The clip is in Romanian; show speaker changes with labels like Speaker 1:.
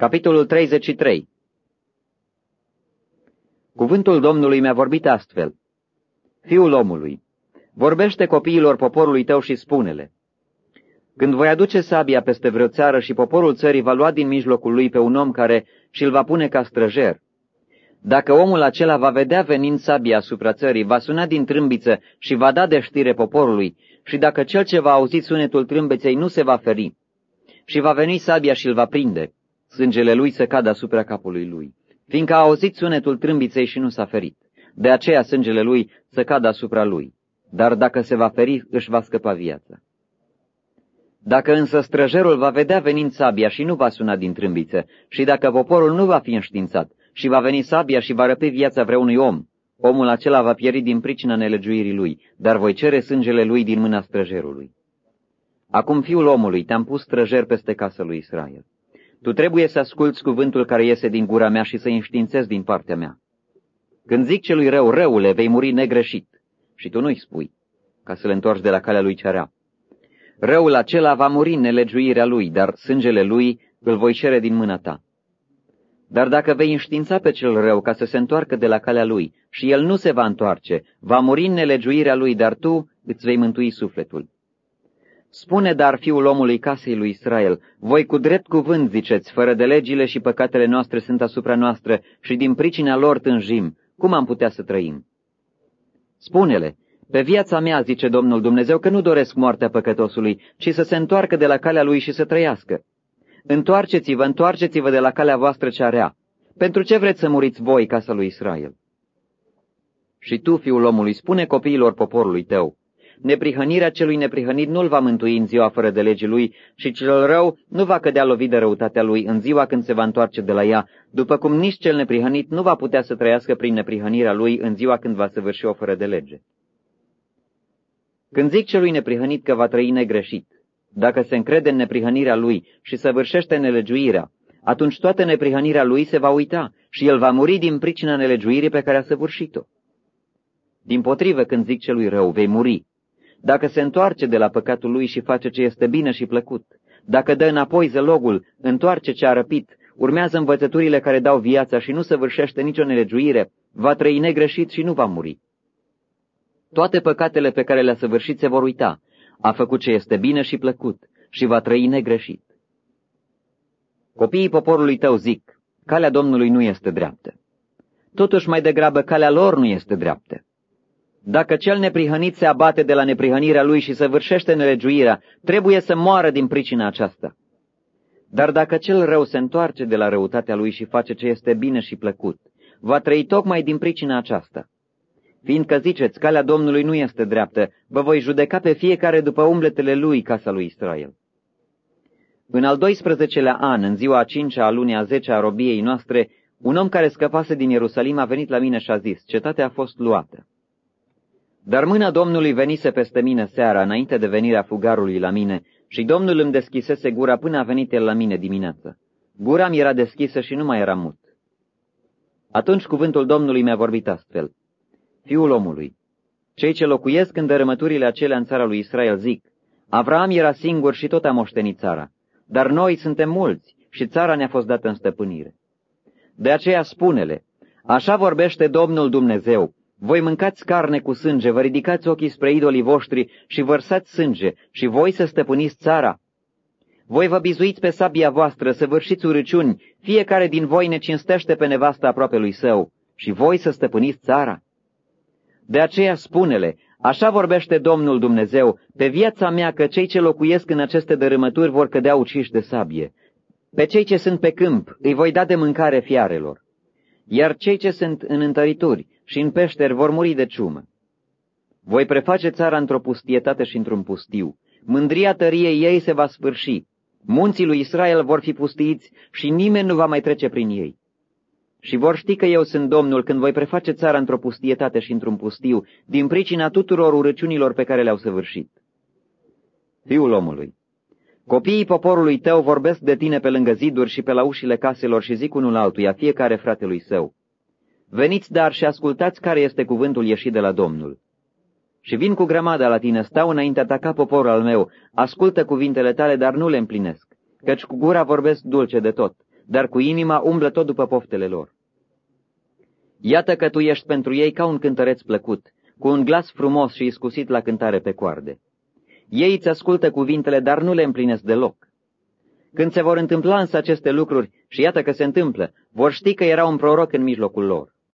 Speaker 1: Capitolul 33 Cuvântul Domnului mi-a vorbit astfel. Fiul omului, vorbește copiilor poporului tău și spune-le. Când voi aduce sabia peste vreo țară și poporul țării va lua din mijlocul lui pe un om care și-l va pune ca străjer, dacă omul acela va vedea venind sabia asupra țării, va suna din trâmbiță și va da de știre poporului, și dacă cel ce va auzi sunetul trâmbeței nu se va feri, și va veni sabia și îl va prinde, sângele lui să cadă asupra capului lui, fiindcă a auzit sunetul trâmbiței și nu s-a ferit. De aceea sângele lui să cadă asupra lui, dar dacă se va feri, își va scăpa viața. Dacă însă străjerul va vedea venind sabia și nu va suna din trâmbiță, și dacă poporul nu va fi înștiințat, și va veni sabia și va răpi viața vreunui om, omul acela va pieri din pricina nelegiuirii lui, dar voi cere sângele lui din mâna străjerului. Acum, fiul omului, te-am pus străjer peste casa lui Israel. Tu trebuie să asculți cuvântul care iese din gura mea și să-i înștiințezi din partea mea. Când zic celui rău, răule, vei muri negreșit. Și tu nu-i spui, ca să le întorci de la calea lui cerea. Răul acela va muri în nelegiuirea lui, dar sângele lui îl voi cere din mâna ta. Dar dacă vei înștiința pe cel rău ca să se întoarcă de la calea lui și el nu se va întoarce, va muri în nelegiuirea lui, dar tu îți vei mântui sufletul. Spune dar fiul omului casei lui Israel, voi cu drept cuvânt ziceți, fără de legile și păcatele noastre sunt asupra noastră și din pricina lor tânjim, cum am putea să trăim? Spune-le, pe viața mea, zice Domnul Dumnezeu, că nu doresc moartea păcătosului, ci să se întoarcă de la calea lui și să trăiască. Întoarceți-vă, întoarceți-vă de la calea voastră cea rea. Pentru ce vreți să muriți voi, casa lui Israel? Și tu, fiul omului, spune copiilor poporului tău, neprihănirea celui neprihănit nu-l va mântui în ziua fără de legii lui și cel rău nu va cădea lovit de răutatea lui în ziua când se va întoarce de la ea, după cum nici cel neprihănit nu va putea să trăiască prin neprihănirea lui în ziua când va săvârși o fără de lege. Când zic celui neprihănit că va trăi negreșit, dacă se încrede în neprihănirea lui și săvârșește nelegiuirea, atunci toată neprihănirea lui se va uita și el va muri din pricina nelegiuirii pe care a săvârșit-o. Din potrivă, când zic celui rău, vei muri. Dacă se întoarce de la păcatul lui și face ce este bine și plăcut, dacă dă înapoi zălogul, întoarce ce a răpit, urmează învățăturile care dau viața și nu săvârșește nicio nelegiuire, va trăi negreșit și nu va muri. Toate păcatele pe care le-a săvârșit se vor uita, a făcut ce este bine și plăcut și va trăi negreșit. Copiii poporului tău zic, calea Domnului nu este dreaptă. Totuși mai degrabă calea lor nu este dreaptă. Dacă cel neprihănit se abate de la neprihănirea lui și săvârșește nelegiuirea, trebuie să moară din pricina aceasta. Dar dacă cel rău se întoarce de la răutatea lui și face ce este bine și plăcut, va trăi tocmai din pricina aceasta. Fiindcă ziceți, calea Domnului nu este dreaptă, vă voi judeca pe fiecare după umbletele lui, casa lui Israel. În al 12-lea an, în ziua a cincea a lunii a zecea a robiei noastre, un om care scăpase din Ierusalim a venit la mine și a zis, cetatea a fost luată. Dar mâna Domnului venise peste mine seara, înainte de venirea fugarului la mine, și Domnul îmi deschisese gura până a venit el la mine dimineață. Gura mi era deschisă și nu mai era mut. Atunci cuvântul Domnului mi-a vorbit astfel. Fiul omului, cei ce locuiesc în dărâmăturile acelea în țara lui Israel zic, Avram era singur și tot a moștenit țara, dar noi suntem mulți și țara ne-a fost dată în stăpânire. De aceea spune-le, așa vorbește Domnul Dumnezeu, voi mâncați carne cu sânge, vă ridicați ochii spre idolii voștri și vărsați sânge și voi să stăpâniți țara. Voi vă bizuiți pe sabia voastră, să vârșiți urăciuni, fiecare din voi ne cinstește pe nevasta aproape lui său, și voi să stăpâniți țara. De aceea spune-le, așa vorbește Domnul Dumnezeu, pe viața mea că cei ce locuiesc în aceste dărâmături vor cădea uciși de sabie. Pe cei ce sunt pe câmp îi voi da de mâncare fiarelor, iar cei ce sunt în întărituri și în peșteri vor muri de ciumă. Voi preface țara într-o pustietate și într-un pustiu. Mândria tăriei ei se va sfârși. Munții lui Israel vor fi pustiiți și nimeni nu va mai trece prin ei. Și vor ști că eu sunt Domnul când voi preface țara într-o pustietate și într-un pustiu, din pricina tuturor urăciunilor pe care le-au săvârșit. Fiul omului, copiii poporului tău vorbesc de tine pe lângă ziduri și pe la ușile caselor și zic unul altuia, fiecare fratelui său. Veniți dar și ascultați care este cuvântul ieșit de la Domnul. Și vin cu grămada la tine, stau înaintea ta ca popor al meu, ascultă cuvintele tale, dar nu le împlinesc, căci cu gura vorbesc dulce de tot, dar cu inima umblă tot după poftele lor. Iată că tu ești pentru ei ca un cântăreț plăcut, cu un glas frumos și iscusit la cântare pe coarde. Ei îți ascultă cuvintele, dar nu le împlinesc deloc. Când se vor întâmpla însă aceste lucruri, și iată că se întâmplă, vor ști că era un proroc în mijlocul lor.